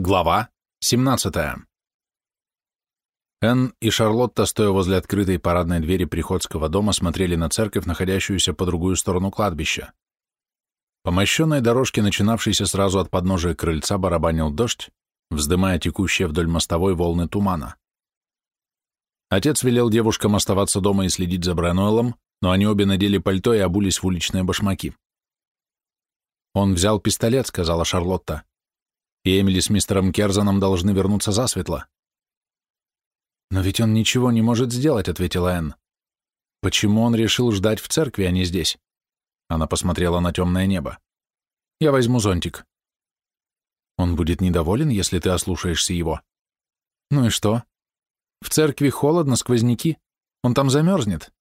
Глава 17. Энн и Шарлотта, стоя возле открытой парадной двери приходского дома, смотрели на церковь, находящуюся по другую сторону кладбища. По мощенной дорожке, начинавшейся сразу от подножия крыльца, барабанил дождь, вздымая текущие вдоль мостовой волны тумана. Отец велел девушкам оставаться дома и следить за Брэнуэллом, но они обе надели пальто и обулись в уличные башмаки. «Он взял пистолет», — сказала Шарлотта и Эмили с мистером Керзаном должны вернуться засветло. «Но ведь он ничего не может сделать», — ответила Энн. «Почему он решил ждать в церкви, а не здесь?» Она посмотрела на темное небо. «Я возьму зонтик». «Он будет недоволен, если ты ослушаешься его». «Ну и что? В церкви холодно, сквозняки. Он там замерзнет.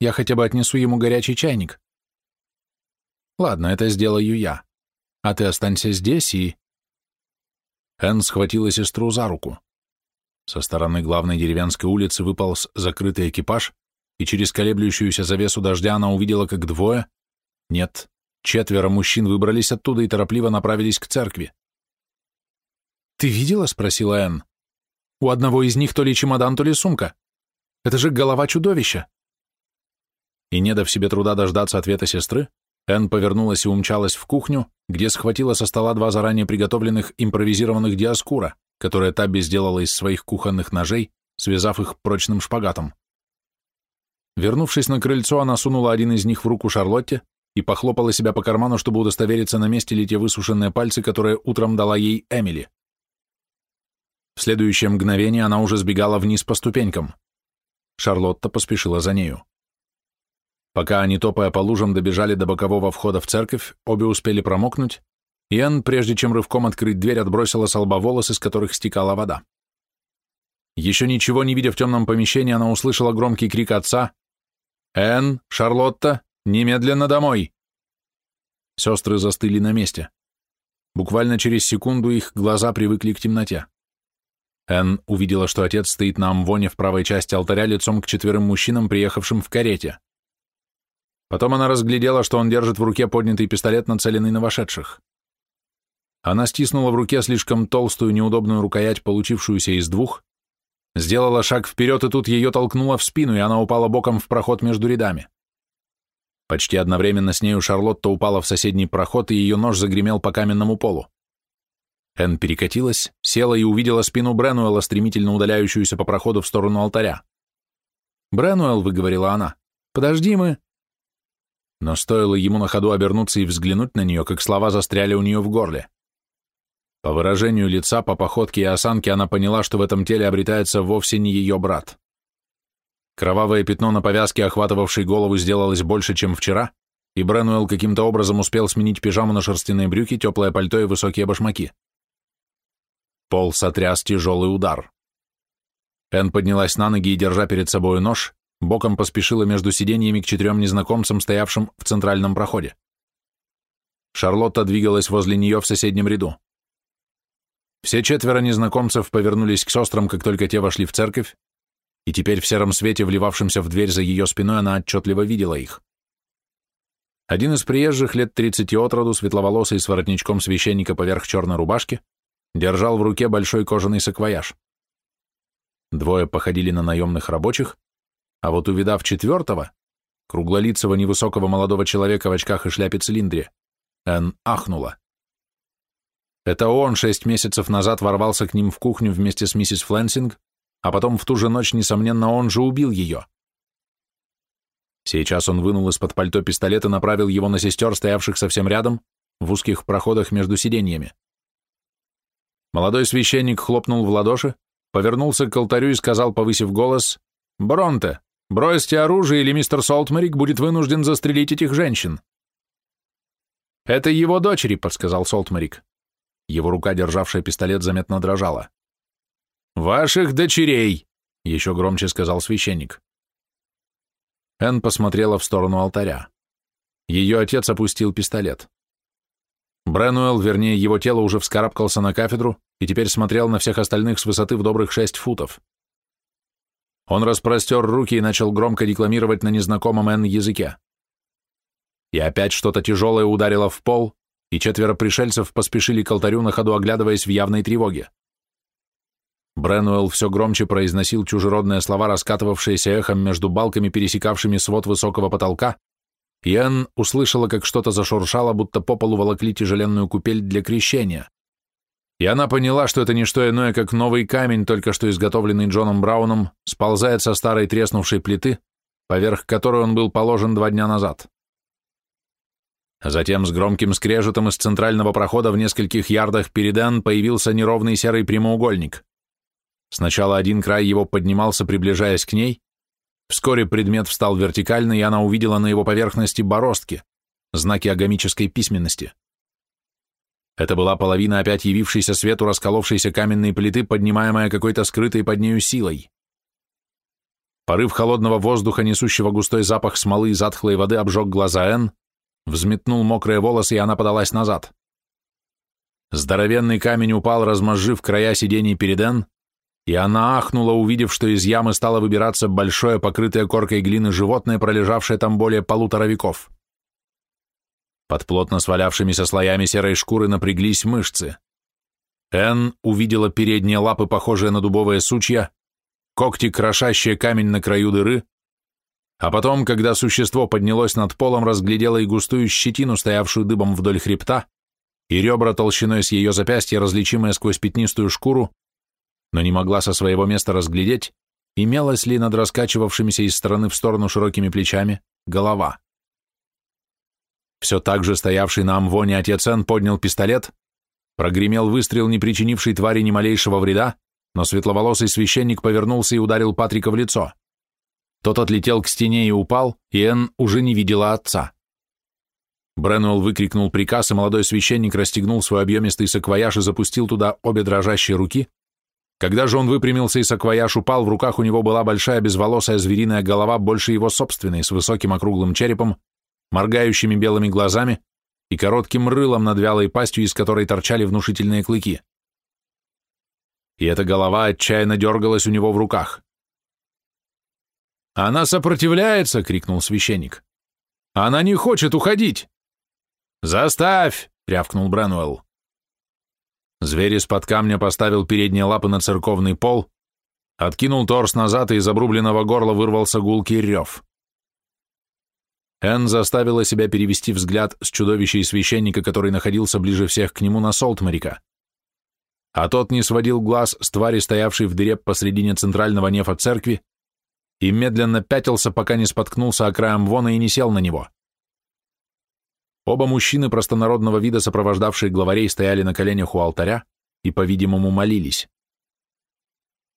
Я хотя бы отнесу ему горячий чайник». «Ладно, это сделаю я. А ты останься здесь и...» Энн схватила сестру за руку. Со стороны главной деревенской улицы выполз закрытый экипаж, и через колеблющуюся завесу дождя она увидела, как двое, нет, четверо мужчин выбрались оттуда и торопливо направились к церкви. «Ты видела?» — спросила Энн. «У одного из них то ли чемодан, то ли сумка. Это же голова чудовища!» И, не дав себе труда дождаться ответа сестры, Энн повернулась и умчалась в кухню, где схватила со стола два заранее приготовленных импровизированных диаскура, которые Табби сделала из своих кухонных ножей, связав их прочным шпагатом. Вернувшись на крыльцо, она сунула один из них в руку Шарлотте и похлопала себя по карману, чтобы удостовериться, на месте ли те высушенные пальцы, которые утром дала ей Эмили. В следующее мгновение она уже сбегала вниз по ступенькам. Шарлотта поспешила за нею. Пока они, топая по лужам, добежали до бокового входа в церковь, обе успели промокнуть, и Энн, прежде чем рывком открыть дверь, отбросила с лба волосы, с которых стекала вода. Еще ничего не видя в темном помещении, она услышала громкий крик отца «Энн, Шарлотта, немедленно домой!» Сестры застыли на месте. Буквально через секунду их глаза привыкли к темноте. Энн увидела, что отец стоит на амвоне в правой части алтаря лицом к четверым мужчинам, приехавшим в карете. Потом она разглядела, что он держит в руке поднятый пистолет, нацеленный на вошедших. Она стиснула в руке слишком толстую, неудобную рукоять, получившуюся из двух, сделала шаг вперед, и тут ее толкнуло в спину, и она упала боком в проход между рядами. Почти одновременно с нею Шарлотта упала в соседний проход, и ее нож загремел по каменному полу. Энн перекатилась, села и увидела спину Бренуэла, стремительно удаляющуюся по проходу в сторону алтаря. «Бренуэлл», — выговорила она, — «подожди мы...» но стоило ему на ходу обернуться и взглянуть на нее, как слова застряли у нее в горле. По выражению лица, по походке и осанке она поняла, что в этом теле обретается вовсе не ее брат. Кровавое пятно на повязке, охватывавшей голову, сделалось больше, чем вчера, и Бренуэлл каким-то образом успел сменить пижаму на шерстяные брюки, теплое пальто и высокие башмаки. Пол сотряс тяжелый удар. Энн поднялась на ноги и, держа перед собой нож, боком поспешила между сиденьями к четырем незнакомцам, стоявшим в центральном проходе. Шарлотта двигалась возле нее в соседнем ряду. Все четверо незнакомцев повернулись к сестрам, как только те вошли в церковь, и теперь в сером свете, вливавшемся в дверь за ее спиной, она отчетливо видела их. Один из приезжих лет тридцати от роду, светловолосый с воротничком священника поверх черной рубашки, держал в руке большой кожаный саквояж. Двое походили на наемных рабочих, а вот увидав четвертого, круглолицего невысокого молодого человека в очках и шляпе-цилиндре, Энн ахнула. Это он шесть месяцев назад ворвался к ним в кухню вместе с миссис Флэнсинг, а потом в ту же ночь, несомненно, он же убил ее. Сейчас он вынул из-под пальто пистолет и направил его на сестер, стоявших совсем рядом, в узких проходах между сиденьями. Молодой священник хлопнул в ладоши, повернулся к алтарю и сказал, повысив голос, «Бронте, Бросьте оружие, или мистер Солтмарик будет вынужден застрелить этих женщин. Это его дочери, подсказал Солтмарик. Его рука, державшая пистолет, заметно дрожала. Ваших дочерей, еще громче сказал священник. Энн посмотрела в сторону алтаря. Ее отец опустил пистолет. Бренуэлл, вернее, его тело уже вскарабкался на кафедру и теперь смотрел на всех остальных с высоты в добрых шесть футов. Он распростер руки и начал громко декламировать на незнакомом Н языке. И опять что-то тяжелое ударило в пол, и четверо пришельцев поспешили к алтарю на ходу, оглядываясь в явной тревоге. Бренуэлл все громче произносил чужеродные слова, раскатывавшиеся эхом между балками, пересекавшими свод высокого потолка, и Энн услышала, как что-то зашуршало, будто по полу волокли тяжеленную купель для крещения. И она поняла, что это не что иное, как новый камень, только что изготовленный Джоном Брауном, сползает со старой треснувшей плиты, поверх которой он был положен два дня назад. Затем с громким скрежетом из центрального прохода в нескольких ярдах перед Энн появился неровный серый прямоугольник. Сначала один край его поднимался, приближаясь к ней. Вскоре предмет встал вертикально, и она увидела на его поверхности бороздки, знаки агамической письменности. Это была половина опять явившейся свету расколовшейся каменной плиты, поднимаемая какой-то скрытой под нею силой. Порыв холодного воздуха, несущего густой запах смолы и затхлой воды, обжег глаза Энн, взметнул мокрые волосы, и она подалась назад. Здоровенный камень упал, размозжив края сидений перед Энн, и она ахнула, увидев, что из ямы стало выбираться большое, покрытое коркой глины животное, пролежавшее там более полутора веков. Под плотно свалявшимися слоями серой шкуры напряглись мышцы. Энн увидела передние лапы, похожие на дубовые сучья, когти, крошащие камень на краю дыры, а потом, когда существо поднялось над полом, разглядела и густую щетину, стоявшую дыбом вдоль хребта, и ребра толщиной с ее запястья, различимые сквозь пятнистую шкуру, но не могла со своего места разглядеть, имелась ли над раскачивавшимися из стороны в сторону широкими плечами голова. Все так же стоявший на амвоне отец Эн поднял пистолет, прогремел выстрел, не причинивший твари ни малейшего вреда, но светловолосый священник повернулся и ударил Патрика в лицо. Тот отлетел к стене и упал, и Энн уже не видела отца. Бренуэлл выкрикнул приказ, и молодой священник расстегнул свой объемистый саквояж и запустил туда обе дрожащие руки, когда же он выпрямился и саквояж упал, в руках у него была большая безволосая звериная голова, больше его собственной, с высоким округлым черепом, моргающими белыми глазами и коротким рылом над вялой пастью, из которой торчали внушительные клыки. И эта голова отчаянно дергалась у него в руках. «Она сопротивляется!» — крикнул священник. «Она не хочет уходить!» «Заставь!» — рявкнул Бренуэлл. Зверь из-под камня поставил передние лапы на церковный пол, откинул торс назад, и из обрубленного горла вырвался гулкий рев. Энн заставила себя перевести взгляд с чудовища и священника, который находился ближе всех к нему на Солтмарика. А тот не сводил глаз с твари, стоявшей в дыре посредине центрального нефа церкви, и медленно пятился, пока не споткнулся о краем вона и не сел на него. Оба мужчины простонародного вида, сопровождавшие главарей, стояли на коленях у алтаря и, по-видимому, молились.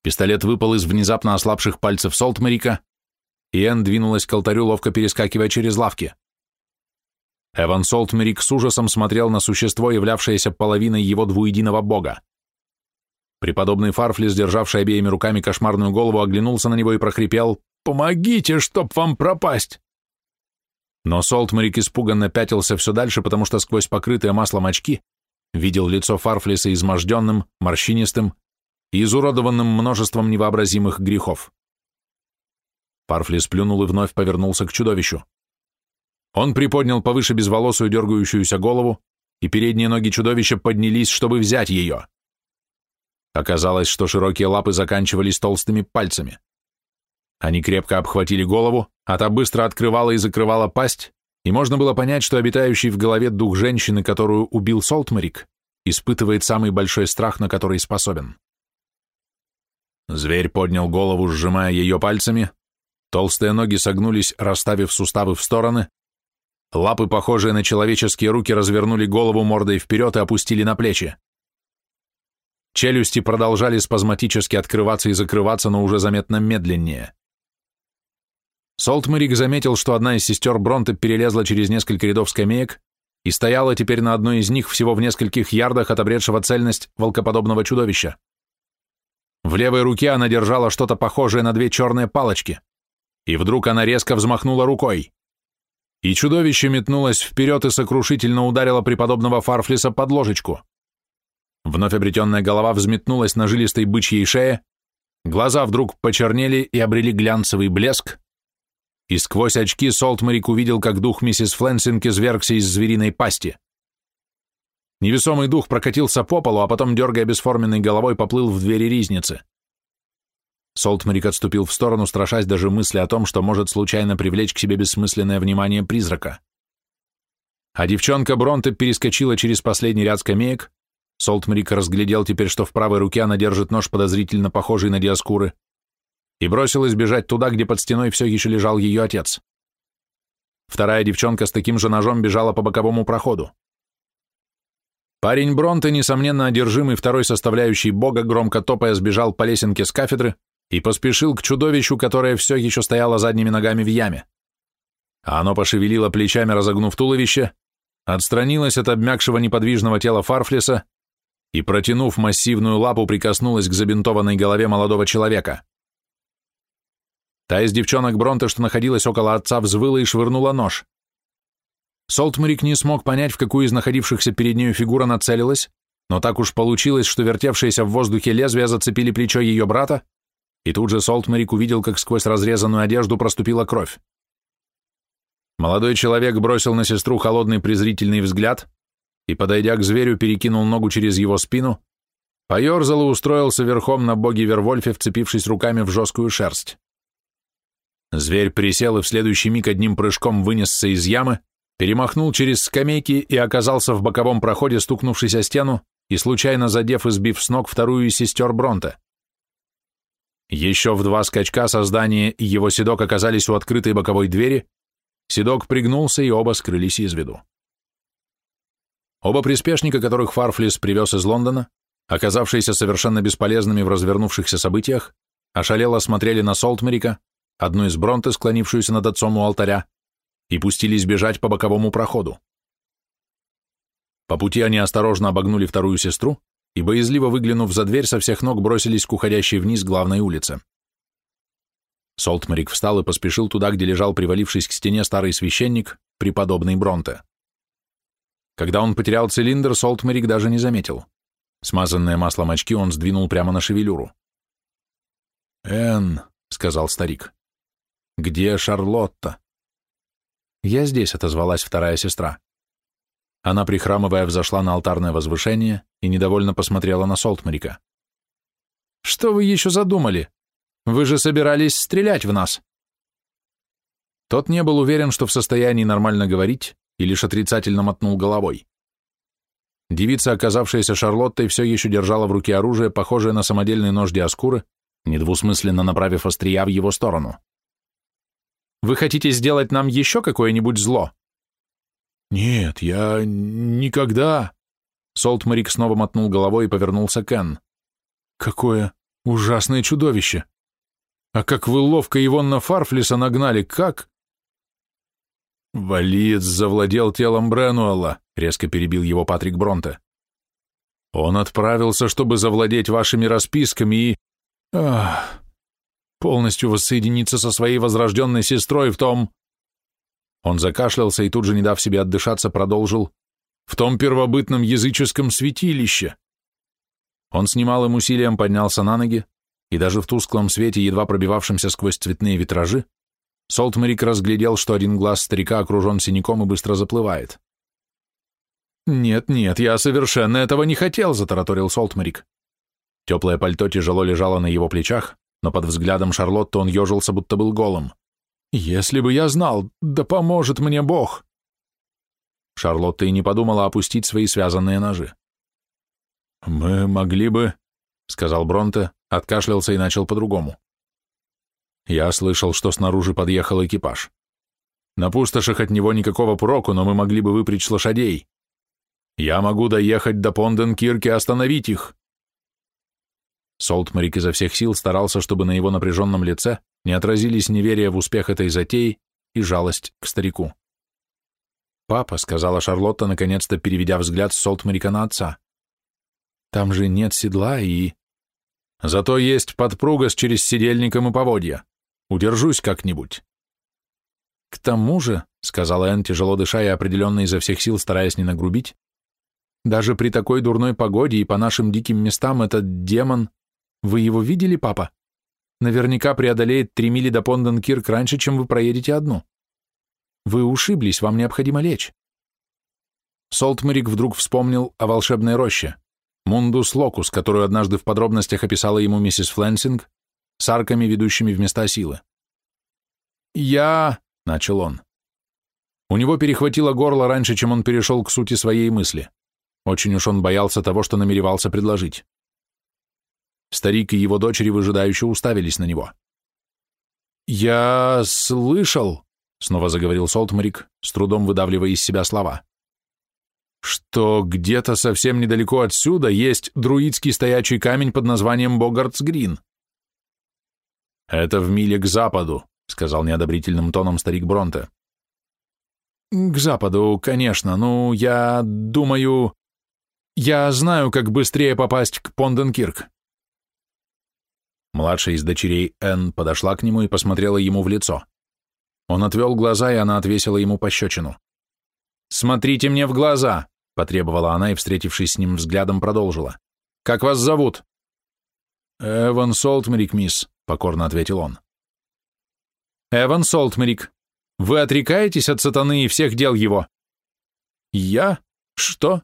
Пистолет выпал из внезапно ослабших пальцев Солтмарика, и Энн двинулась к алтарю, ловко перескакивая через лавки. Эван Солтмерик с ужасом смотрел на существо, являвшееся половиной его двуединого бога. Преподобный Фарфлис, державший обеими руками кошмарную голову, оглянулся на него и прохрипел «Помогите, чтоб вам пропасть!» Но Солтмарик испуганно пятился все дальше, потому что сквозь покрытые маслом очки видел лицо Фарфлиса изможденным, морщинистым и изуродованным множеством невообразимых грехов. Фарфлис плюнул и вновь повернулся к чудовищу. Он приподнял повыше безволосую дергающуюся голову, и передние ноги чудовища поднялись, чтобы взять ее. Оказалось, что широкие лапы заканчивались толстыми пальцами. Они крепко обхватили голову, а та быстро открывала и закрывала пасть, и можно было понять, что обитающий в голове дух женщины, которую убил Солтмарик, испытывает самый большой страх, на который способен. Зверь поднял голову, сжимая ее пальцами, толстые ноги согнулись, расставив суставы в стороны, лапы, похожие на человеческие руки, развернули голову мордой вперед и опустили на плечи. Челюсти продолжали спазматически открываться и закрываться, но уже заметно медленнее. Солтмерик заметил, что одна из сестер Бронте перелезла через несколько рядов скамеек и стояла теперь на одной из них всего в нескольких ярдах от обретшего цельность волкоподобного чудовища. В левой руке она держала что-то похожее на две черные палочки, и вдруг она резко взмахнула рукой. И чудовище метнулось вперед и сокрушительно ударило преподобного Фарфлиса под ложечку. Вновь обретенная голова взметнулась на жилистой бычьей шее, глаза вдруг почернели и обрели глянцевый блеск, и сквозь очки Солтмарик увидел, как дух миссис Фленсинг извергся из звериной пасти. Невесомый дух прокатился по полу, а потом, дергая бесформенной головой, поплыл в двери ризницы. Солтмарик отступил в сторону, страшась даже мысли о том, что может случайно привлечь к себе бессмысленное внимание призрака. А девчонка Бронте перескочила через последний ряд скамеек, Солтмарик разглядел теперь, что в правой руке она держит нож, подозрительно похожий на диаскуры, и бросилась бежать туда, где под стеной все еще лежал ее отец. Вторая девчонка с таким же ножом бежала по боковому проходу. Парень Бронте, несомненно одержимый второй составляющей бога, громко топая сбежал по лесенке с кафедры, и поспешил к чудовищу, которое все еще стояло задними ногами в яме. А оно пошевелило плечами, разогнув туловище, отстранилось от обмякшего неподвижного тела Фарфлиса и, протянув массивную лапу, прикоснулось к забинтованной голове молодого человека. Та из девчонок Бронте, что находилась около отца, взвыла и швырнула нож. Солтмарик не смог понять, в какую из находившихся перед нею фигура нацелилась, но так уж получилось, что вертевшиеся в воздухе лезвия зацепили плечо ее брата, и тут же Солтмарик увидел, как сквозь разрезанную одежду проступила кровь. Молодой человек бросил на сестру холодный презрительный взгляд и, подойдя к зверю, перекинул ногу через его спину, поерзал и устроился верхом на боге Вервольфе, вцепившись руками в жесткую шерсть. Зверь присел и в следующий миг одним прыжком вынесся из ямы, перемахнул через скамейки и оказался в боковом проходе, стукнувшись о стену и случайно задев и сбив с ног вторую из сестер Бронте. Еще в два скачка создание и его седок оказались у открытой боковой двери, седок пригнулся, и оба скрылись из виду. Оба приспешника, которых Фарфлис привез из Лондона, оказавшиеся совершенно бесполезными в развернувшихся событиях, ошалело смотрели на Солтмерика, одну из Бронте, склонившуюся над отцом у алтаря, и пустились бежать по боковому проходу. По пути они осторожно обогнули вторую сестру, и, боязливо выглянув за дверь, со всех ног бросились к уходящей вниз главной улице. Солтмарик встал и поспешил туда, где лежал, привалившись к стене, старый священник, преподобный Бронте. Когда он потерял цилиндр, Солтмарик даже не заметил. Смазанные маслом очки он сдвинул прямо на шевелюру. «Энн», — сказал старик, — «где Шарлотта?» «Я здесь», — отозвалась вторая сестра. Она, прихрамывая, взошла на алтарное возвышение и недовольно посмотрела на Солтмарика. «Что вы еще задумали? Вы же собирались стрелять в нас!» Тот не был уверен, что в состоянии нормально говорить, и лишь отрицательно мотнул головой. Девица, оказавшаяся Шарлоттой, все еще держала в руке оружие, похожее на самодельный нож Диаскуры, недвусмысленно направив острия в его сторону. «Вы хотите сделать нам еще какое-нибудь зло?» «Нет, я никогда...» Солтмарик снова мотнул головой и повернулся к Энн. «Какое ужасное чудовище! А как вы ловко его на Фарфлиса нагнали, как...» «Валиец завладел телом Бренуэлла», — резко перебил его Патрик Бронте. «Он отправился, чтобы завладеть вашими расписками и... Ах, полностью воссоединиться со своей возрожденной сестрой в том...» Он закашлялся и тут же, не дав себе отдышаться, продолжил «в том первобытном языческом святилище». Он с немалым усилием поднялся на ноги, и даже в тусклом свете, едва пробивавшемся сквозь цветные витражи, Солтмерик разглядел, что один глаз старика окружен синяком и быстро заплывает. «Нет, нет, я совершенно этого не хотел», — затараторил Солтмерик. Теплое пальто тяжело лежало на его плечах, но под взглядом Шарлотты он ежился, будто был голым. Если бы я знал, да поможет мне Бог!» Шарлотта и не подумала опустить свои связанные ножи. «Мы могли бы...» — сказал Бронте, откашлялся и начал по-другому. Я слышал, что снаружи подъехал экипаж. На пустошах от него никакого проку, но мы могли бы выпрячь лошадей. Я могу доехать до Понденкирки и остановить их. Солтмарик изо всех сил старался, чтобы на его напряженном лице не отразились неверие в успех этой затеи и жалость к старику. «Папа», — сказала Шарлотта, наконец-то переведя взгляд с Солтмарика на отца, — «там же нет седла и...» «Зато есть подпруга с через сидельником и поводья. Удержусь как-нибудь». «К тому же», — сказала Энн, тяжело дыша и определенно изо всех сил стараясь не нагрубить, «даже при такой дурной погоде и по нашим диким местам этот демон... Вы его видели, папа?» Наверняка преодолеет три мили до Понденкирк раньше, чем вы проедете одну. Вы ушиблись, вам необходимо лечь. Солтмерик вдруг вспомнил о волшебной роще, Мундус Локус, которую однажды в подробностях описала ему миссис Флэнсинг, с арками, ведущими в места силы. «Я...» — начал он. У него перехватило горло раньше, чем он перешел к сути своей мысли. Очень уж он боялся того, что намеревался предложить. Старик и его дочери выжидающе уставились на него. «Я слышал», — снова заговорил Солтмарик, с трудом выдавливая из себя слова, «что где-то совсем недалеко отсюда есть друидский стоячий камень под названием Богартс-Грин». «Это в миле к западу», — сказал неодобрительным тоном старик Бронте. «К западу, конечно. Ну, я думаю... Я знаю, как быстрее попасть к Понденкирк». Младшая из дочерей Энн подошла к нему и посмотрела ему в лицо. Он отвел глаза, и она отвесила ему пощечину. «Смотрите мне в глаза!» — потребовала она и, встретившись с ним взглядом, продолжила. «Как вас зовут?» «Эван Солтмерик, мисс», — покорно ответил он. «Эван Солтмерик, вы отрекаетесь от сатаны и всех дел его?» «Я? Что?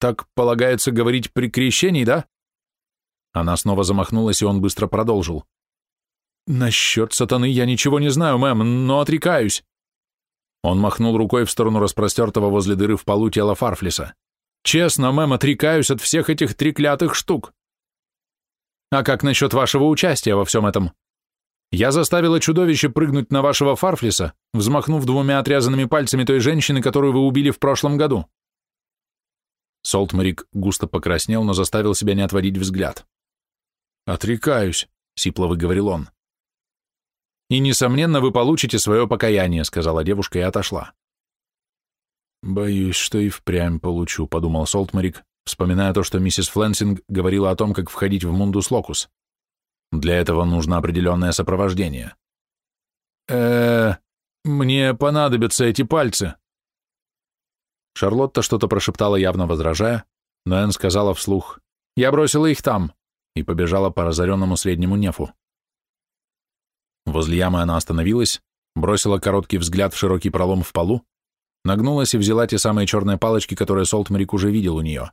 Так полагается говорить при крещении, да?» Она снова замахнулась, и он быстро продолжил. «Насчет сатаны я ничего не знаю, мэм, но отрекаюсь». Он махнул рукой в сторону распростертого возле дыры в полу тела Фарфлиса. «Честно, мэм, отрекаюсь от всех этих треклятых штук». «А как насчет вашего участия во всем этом?» Я заставила чудовище прыгнуть на вашего Фарфлиса, взмахнув двумя отрезанными пальцами той женщины, которую вы убили в прошлом году. Солтмарик густо покраснел, но заставил себя не отводить взгляд. «Отрекаюсь», — сипло выговорил он. «И, несомненно, вы получите свое покаяние», — сказала девушка и отошла. «Боюсь, что и впрямь получу», — подумал Солтмарик, вспоминая то, что миссис Флэнсинг говорила о том, как входить в Мундус Локус. Для этого нужно определенное сопровождение. э мне понадобятся эти пальцы». Шарлотта что-то прошептала, явно возражая, но Энн сказала вслух, «Я бросила их там», и побежала по разоренному среднему нефу. Возле ямы она остановилась, бросила короткий взгляд в широкий пролом в полу, нагнулась и взяла те самые черные палочки, которые Солтмарик уже видел у нее.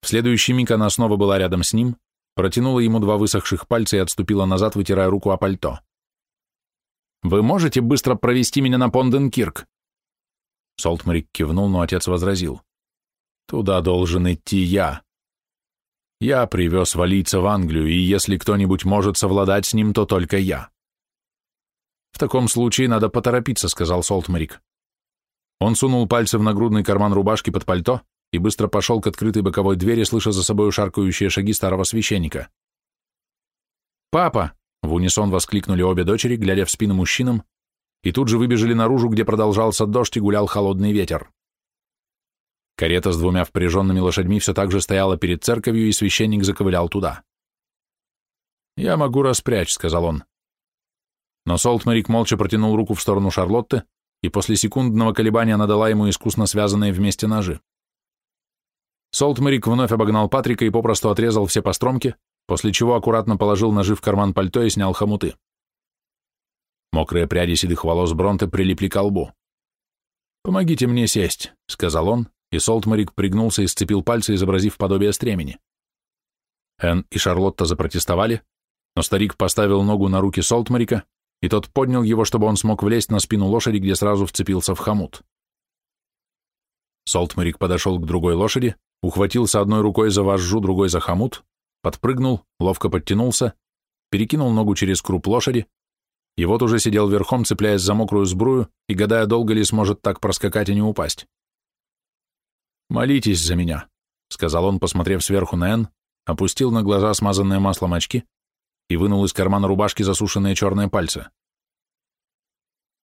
В следующий миг она снова была рядом с ним, протянула ему два высохших пальца и отступила назад, вытирая руку о пальто. «Вы можете быстро провести меня на Понденкирк?» Солтмарик кивнул, но отец возразил. «Туда должен идти я. Я привез валийца в Англию, и если кто-нибудь может совладать с ним, то только я». «В таком случае надо поторопиться», — сказал Солтмарик. Он сунул пальцы в нагрудный карман рубашки под пальто, и быстро пошел к открытой боковой двери, слыша за собой шаркающие шаги старого священника. «Папа!» — в унисон воскликнули обе дочери, глядя в спину мужчинам, и тут же выбежали наружу, где продолжался дождь и гулял холодный ветер. Карета с двумя впряженными лошадьми все так же стояла перед церковью, и священник заковылял туда. «Я могу распрячь», — сказал он. Но Солтмарик молча протянул руку в сторону Шарлотты, и после секундного колебания она дала ему искусно связанные вместе ножи. Солтмерик вновь обогнал Патрика и попросту отрезал все постромки, после чего аккуратно положил ножи в карман пальто и снял хомуты. Мокрые пряди седых волос Бронте прилипли к лбу. «Помогите мне сесть», — сказал он, и Солтмарик пригнулся и сцепил пальцы, изобразив подобие стремени. Энн и Шарлотта запротестовали, но старик поставил ногу на руки Солтмарика, и тот поднял его, чтобы он смог влезть на спину лошади, где сразу вцепился в хомут. Солтмарик подошел к другой лошади, ухватился одной рукой за вожжу, другой за хомут, подпрыгнул, ловко подтянулся, перекинул ногу через круп лошади, и вот уже сидел верхом, цепляясь за мокрую сбрую и гадая, долго ли сможет так проскакать и не упасть. «Молитесь за меня», — сказал он, посмотрев сверху на Энн, опустил на глаза смазанные маслом очки и вынул из кармана рубашки засушенные черные пальцы.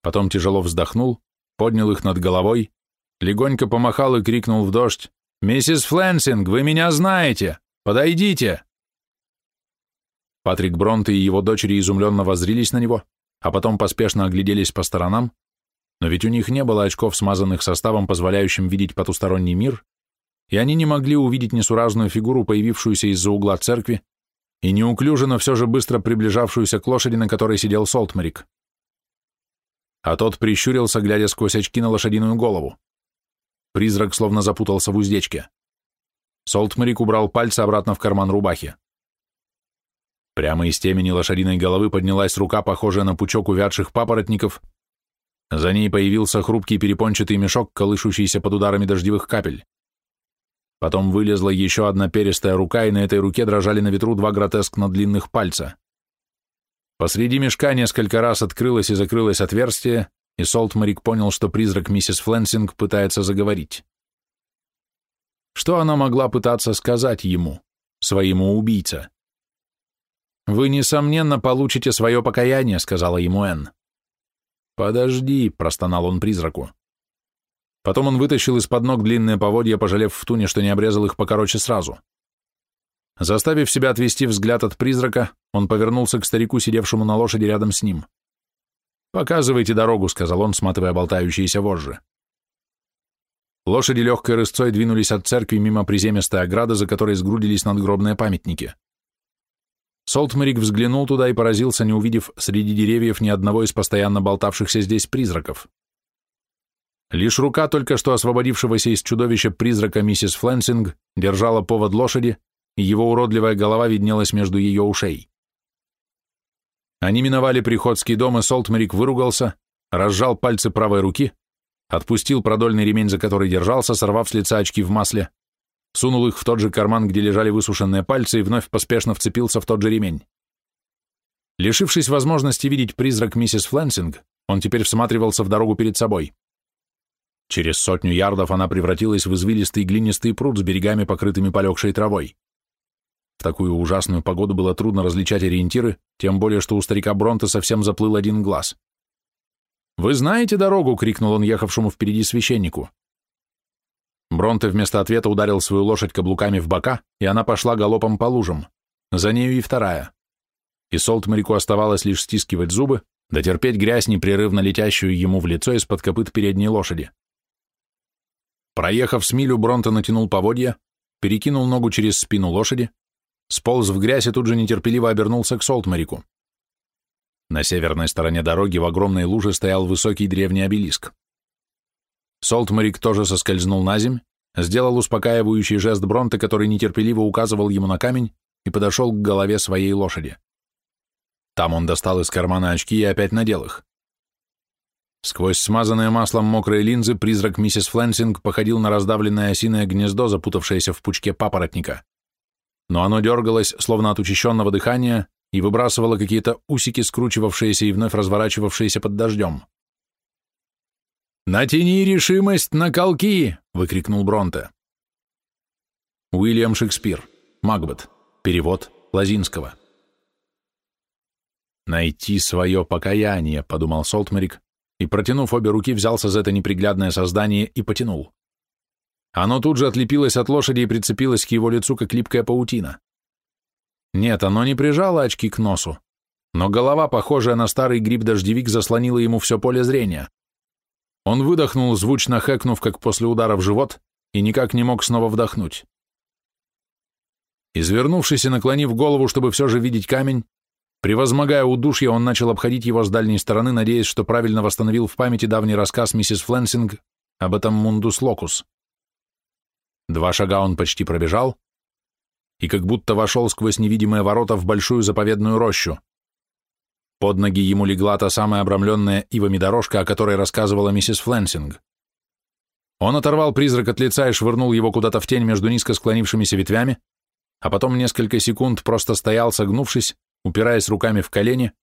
Потом тяжело вздохнул, поднял их над головой, легонько помахал и крикнул в дождь «Миссис Флэнсинг, вы меня знаете! Подойдите!» Патрик Бронте и его дочери изумленно воззрились на него, а потом поспешно огляделись по сторонам, но ведь у них не было очков, смазанных составом, позволяющим видеть потусторонний мир, и они не могли увидеть несуразную фигуру, появившуюся из-за угла церкви, и неуклюже, но все же быстро приближавшуюся к лошади, на которой сидел Солтмарик. А тот прищурился, глядя сквозь очки на лошадиную голову. Призрак словно запутался в уздечке. Солтмарик убрал пальцы обратно в карман рубахи. Прямо из темени лошадиной головы поднялась рука, похожая на пучок увядших папоротников. За ней появился хрупкий перепончатый мешок, колышущийся под ударами дождевых капель. Потом вылезла еще одна перистая рука, и на этой руке дрожали на ветру два гротескно длинных пальца. Посреди мешка несколько раз открылось и закрылось отверстие, и Солтмарик понял, что призрак миссис Фленсинг пытается заговорить. Что она могла пытаться сказать ему, своему убийце? «Вы, несомненно, получите свое покаяние», — сказала ему Энн. «Подожди», — простонал он призраку. Потом он вытащил из-под ног длинные поводья, пожалев в туне, что не обрезал их покороче сразу. Заставив себя отвести взгляд от призрака, он повернулся к старику, сидевшему на лошади рядом с ним. «Показывайте дорогу», — сказал он, сматывая болтающиеся вожжи. Лошади легкой рысцой двинулись от церкви мимо приземистой ограды, за которой сгрудились надгробные памятники. Солтмерик взглянул туда и поразился, не увидев среди деревьев ни одного из постоянно болтавшихся здесь призраков. Лишь рука только что освободившегося из чудовища призрака миссис Фленсинг держала повод лошади, и его уродливая голова виднелась между ее ушей. Они миновали приходский дом, и Солтмерик выругался, разжал пальцы правой руки, отпустил продольный ремень, за который держался, сорвав с лица очки в масле, сунул их в тот же карман, где лежали высушенные пальцы, и вновь поспешно вцепился в тот же ремень. Лишившись возможности видеть призрак миссис Флэнсинг, он теперь всматривался в дорогу перед собой. Через сотню ярдов она превратилась в извилистый глинистый пруд с берегами, покрытыми полегшей травой. В такую ужасную погоду было трудно различать ориентиры, тем более, что у старика Бронта совсем заплыл один глаз. «Вы знаете дорогу?» — крикнул он ехавшему впереди священнику. Бронте вместо ответа ударил свою лошадь каблуками в бока, и она пошла галопом по лужам. За нею и вторая. И Солтмарику оставалось лишь стискивать зубы, да терпеть грязь, непрерывно летящую ему в лицо из-под копыт передней лошади. Проехав с милю, Бронте натянул поводья, перекинул ногу через спину лошади, сполз в грязь и тут же нетерпеливо обернулся к Солтмарику. На северной стороне дороги в огромной луже стоял высокий древний обелиск. Солтмарик тоже соскользнул на земь, сделал успокаивающий жест Бронте, который нетерпеливо указывал ему на камень, и подошел к голове своей лошади. Там он достал из кармана очки и опять надел их. Сквозь смазанные маслом мокрые линзы призрак миссис Флэнсинг походил на раздавленное осиное гнездо, запутавшееся в пучке папоротника. Но оно дергалось, словно от учащенного дыхания, и выбрасывало какие-то усики, скручивавшиеся и вновь разворачивавшиеся под дождем. «Натяни решимость на колки!» — выкрикнул Бронте. Уильям Шекспир. Макбет. Перевод Лазинского. «Найти свое покаяние», — подумал Солтмерик, и, протянув обе руки, взялся за это неприглядное создание и потянул. Оно тут же отлепилось от лошади и прицепилось к его лицу, как липкая паутина. Нет, оно не прижало очки к носу, но голова, похожая на старый гриб-дождевик, заслонила ему все поле зрения. Он выдохнул, звучно хэкнув, как после удара в живот, и никак не мог снова вдохнуть. Извернувшись и наклонив голову, чтобы все же видеть камень, превозмогая удушье, он начал обходить его с дальней стороны, надеясь, что правильно восстановил в памяти давний рассказ миссис Фленсинг об этом мундус локус. Два шага он почти пробежал и как будто вошел сквозь невидимые ворота в большую заповедную рощу. Под ноги ему легла та самая обрамленная ивами дорожка, о которой рассказывала миссис Фленсинг. Он оторвал призрак от лица и швырнул его куда-то в тень между низко склонившимися ветвями, а потом несколько секунд просто стоял, согнувшись, упираясь руками в колени,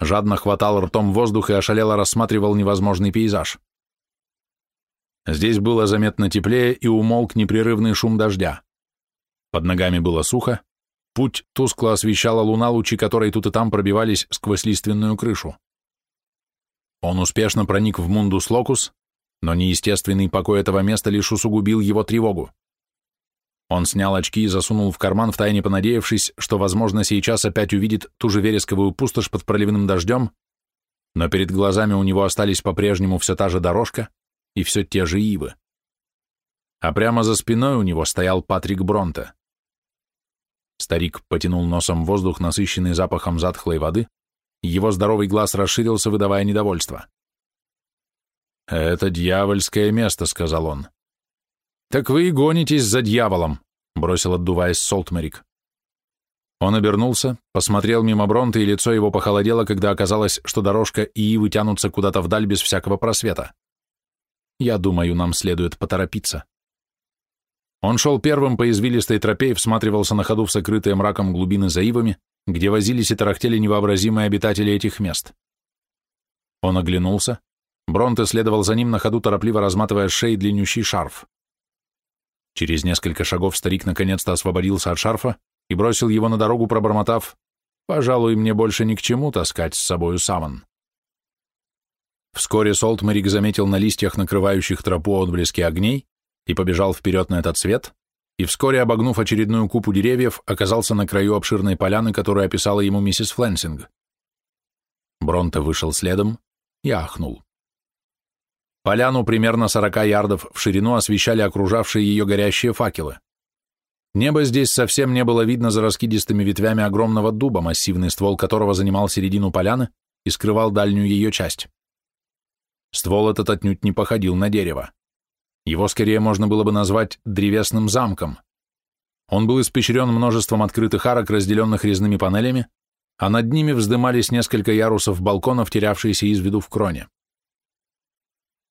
жадно хватал ртом воздух и ошалело рассматривал невозможный пейзаж. Здесь было заметно теплее и умолк непрерывный шум дождя. Под ногами было сухо, Путь тускло освещала луна, лучи которой тут и там пробивались сквозь лиственную крышу. Он успешно проник в мундус локус, но неестественный покой этого места лишь усугубил его тревогу. Он снял очки и засунул в карман, втайне понадеявшись, что, возможно, сейчас опять увидит ту же вересковую пустошь под проливным дождем, но перед глазами у него остались по-прежнему все та же дорожка и все те же ивы. А прямо за спиной у него стоял Патрик Бронте. Старик потянул носом воздух, насыщенный запахом затхлой воды, его здоровый глаз расширился, выдавая недовольство. «Это дьявольское место», — сказал он. «Так вы и гонитесь за дьяволом», — бросил, отдуваясь Солтмерик. Он обернулся, посмотрел мимо Бронта, и лицо его похолодело, когда оказалось, что дорожка и ивы тянутся куда-то вдаль без всякого просвета. «Я думаю, нам следует поторопиться». Он шел первым по извилистой тропе и всматривался на ходу в сокрытые мраком глубины за ивами, где возились и тарахтели невообразимые обитатели этих мест. Он оглянулся. Бронте следовал за ним на ходу, торопливо разматывая шеи длиннющий шарф. Через несколько шагов старик наконец-то освободился от шарфа и бросил его на дорогу, пробормотав, «Пожалуй, мне больше ни к чему таскать с собою саван». Вскоре Солтмарик заметил на листьях, накрывающих тропу отблески огней, и побежал вперед на этот свет, и вскоре, обогнув очередную купу деревьев, оказался на краю обширной поляны, которую описала ему миссис Фленсинг. Бронте вышел следом и ахнул. Поляну примерно сорока ярдов в ширину освещали окружавшие ее горящие факелы. Небо здесь совсем не было видно за раскидистыми ветвями огромного дуба, массивный ствол которого занимал середину поляны и скрывал дальнюю ее часть. Ствол этот отнюдь не походил на дерево. Его скорее можно было бы назвать древесным замком. Он был испещрен множеством открытых арок, разделенных резными панелями, а над ними вздымались несколько ярусов балконов, терявшиеся из виду в кроне.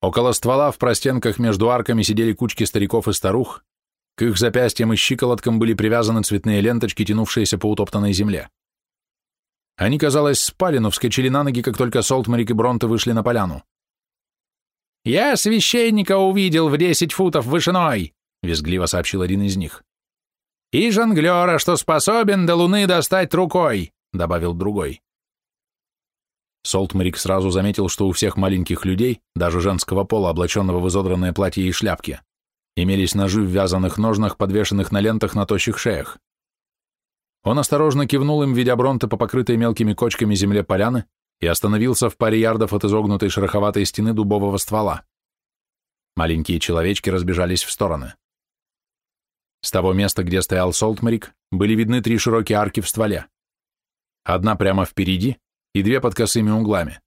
Около ствола в простенках между арками сидели кучки стариков и старух, к их запястьям и щиколоткам были привязаны цветные ленточки, тянувшиеся по утоптанной земле. Они, казалось, спали, но вскочили на ноги, как только Солтмарик и Бронте вышли на поляну. «Я священника увидел в десять футов вышиной», — визгливо сообщил один из них. «И жонглера, что способен до луны достать рукой», — добавил другой. Солтмарик сразу заметил, что у всех маленьких людей, даже женского пола, облаченного в изодранное платье и шляпки, Имелись ножи в вязаных ножнах, подвешенных на лентах на тощих шеях. Он осторожно кивнул им, видя Бронте по покрытой мелкими кочками земле поляны, и остановился в паре ярдов от изогнутой шероховатой стены дубового ствола. Маленькие человечки разбежались в стороны. С того места, где стоял Солтмарик, были видны три широкие арки в стволе. Одна прямо впереди и две под косыми углами.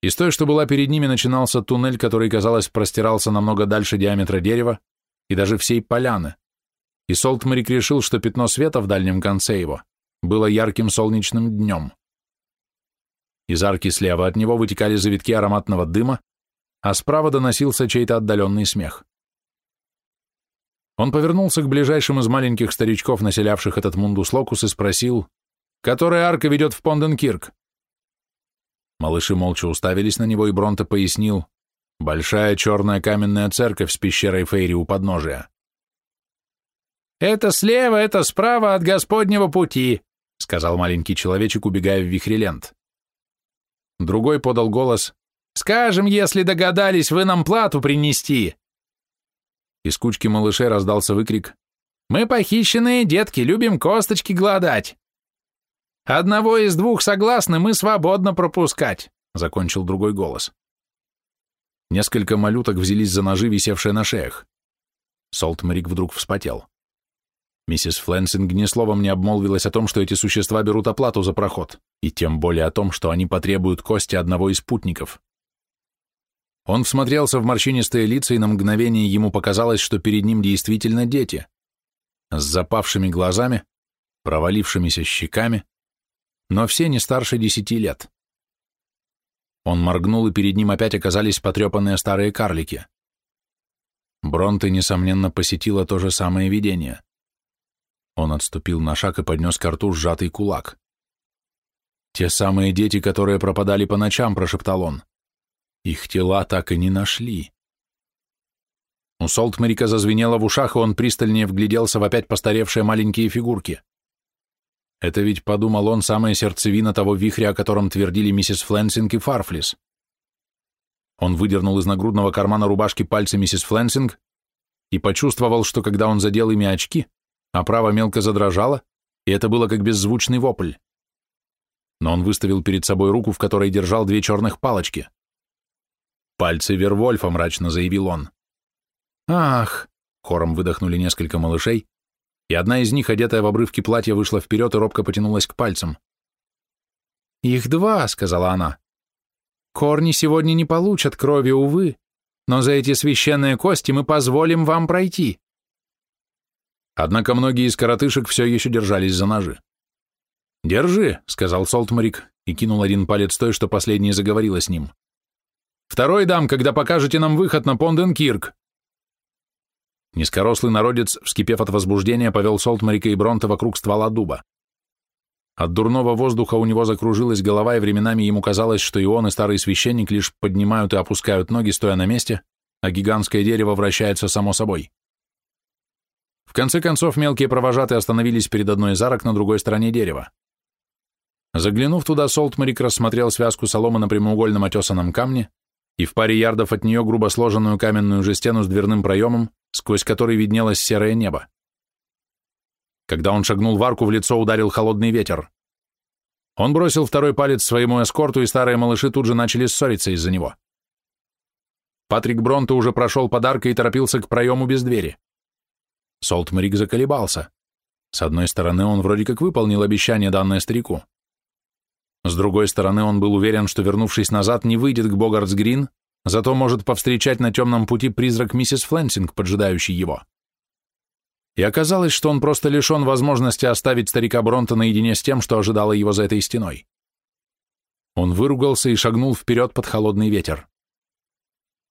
Из той, что была перед ними, начинался туннель, который, казалось, простирался намного дальше диаметра дерева и даже всей поляны. И Солтмарик решил, что пятно света в дальнем конце его было ярким солнечным днем. Из арки слева от него вытекали завитки ароматного дыма, а справа доносился чей-то отдаленный смех. Он повернулся к ближайшим из маленьких старичков, населявших этот мундус локус, и спросил, «Которая арка ведет в Понденкирк?» Малыши молча уставились на него, и Бронте пояснил, «Большая черная каменная церковь с пещерой Фейри у подножия». «Это слева, это справа от Господнего пути», — сказал маленький человечек, убегая в вихре лент. Другой подал голос, «Скажем, если догадались вы нам плату принести». Из кучки малышей раздался выкрик, «Мы похищенные детки, любим косточки гладать». «Одного из двух согласны мы свободно пропускать», — закончил другой голос. Несколько малюток взялись за ножи, висевшие на шеях. Солтмарик вдруг вспотел. Миссис Фленсинг ни словом не обмолвилась о том, что эти существа берут оплату за проход, и тем более о том, что они потребуют кости одного из путников. Он всмотрелся в морщинистые лица, и на мгновение ему показалось, что перед ним действительно дети. С запавшими глазами, провалившимися щеками, но все не старше десяти лет. Он моргнул, и перед ним опять оказались потрепанные старые карлики. Бронте, несомненно, посетила то же самое видение. Он отступил на шаг и поднес к рту сжатый кулак. «Те самые дети, которые пропадали по ночам», — прошептал он. «Их тела так и не нашли». У Солтмерика зазвенело в ушах, и он пристальнее вгляделся в опять постаревшие маленькие фигурки. Это ведь, подумал он, самая сердцевина того вихря, о котором твердили миссис Фленсинг и Фарфлис. Он выдернул из нагрудного кармана рубашки пальцы миссис Фленсинг и почувствовал, что когда он задел ими очки, оправа мелко задрожала, и это было как беззвучный вопль. Но он выставил перед собой руку, в которой держал две черных палочки. «Пальцы Вервольфа», — мрачно заявил он. «Ах!» — хором выдохнули несколько малышей, и одна из них, одетая в обрывки платья, вышла вперед и робко потянулась к пальцам. «Их два», — сказала она. «Корни сегодня не получат крови, увы. но за эти священные кости мы позволим вам пройти». Однако многие из коротышек все еще держались за ножи. «Держи», — сказал Солтмарик и кинул один палец той, что последний заговорила с ним. «Второй дам, когда покажете нам выход на Понденкирк». Низкорослый народец, вскипев от возбуждения, повел Солтмарика и Бронта вокруг ствола дуба. От дурного воздуха у него закружилась голова, и временами ему казалось, что и он, и старый священник лишь поднимают и опускают ноги, стоя на месте, а гигантское дерево вращается само собой. В конце концов, мелкие провожатые остановились перед одной из арок на другой стороне дерева. Заглянув туда, Солтмарик рассмотрел связку соломы на прямоугольном отесанном камне и в паре ярдов от нее грубо сложенную каменную же стену с дверным проемом, сквозь который виднелось серое небо. Когда он шагнул в арку, в лицо ударил холодный ветер. Он бросил второй палец своему эскорту, и старые малыши тут же начали ссориться из-за него. Патрик Бронте уже прошел подарка и торопился к проему без двери. Солтмарик заколебался. С одной стороны, он вроде как выполнил обещание, данное старику. С другой стороны, он был уверен, что, вернувшись назад, не выйдет к Богардс-Грин, зато может повстречать на темном пути призрак миссис Флэнсинг, поджидающий его и оказалось, что он просто лишен возможности оставить старика Бронта наедине с тем, что ожидало его за этой стеной. Он выругался и шагнул вперед под холодный ветер.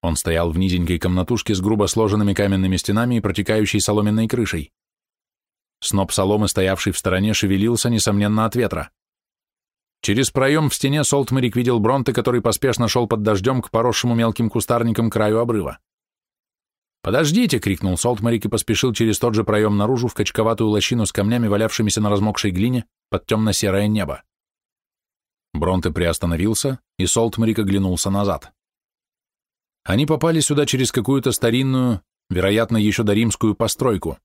Он стоял в низенькой комнатушке с грубо сложенными каменными стенами и протекающей соломенной крышей. Сноп соломы, стоявший в стороне, шевелился, несомненно, от ветра. Через проем в стене Солтмерик видел Бронта, который поспешно шел под дождем к поросшему мелким кустарникам краю обрыва. «Подождите!» — крикнул Солтмарик и поспешил через тот же проем наружу в качковатую лощину с камнями, валявшимися на размокшей глине под темно-серое небо. Бронте приостановился, и Солтмарик оглянулся назад. Они попали сюда через какую-то старинную, вероятно, еще до римскую постройку.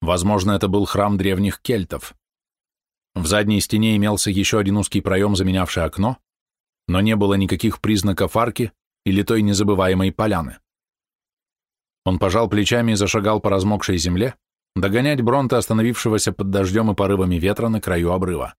Возможно, это был храм древних кельтов. В задней стене имелся еще один узкий проем, заменявший окно, но не было никаких признаков арки или той незабываемой поляны. Он пожал плечами и зашагал по размокшей земле, догонять Бронта, остановившегося под дождем и порывами ветра на краю обрыва.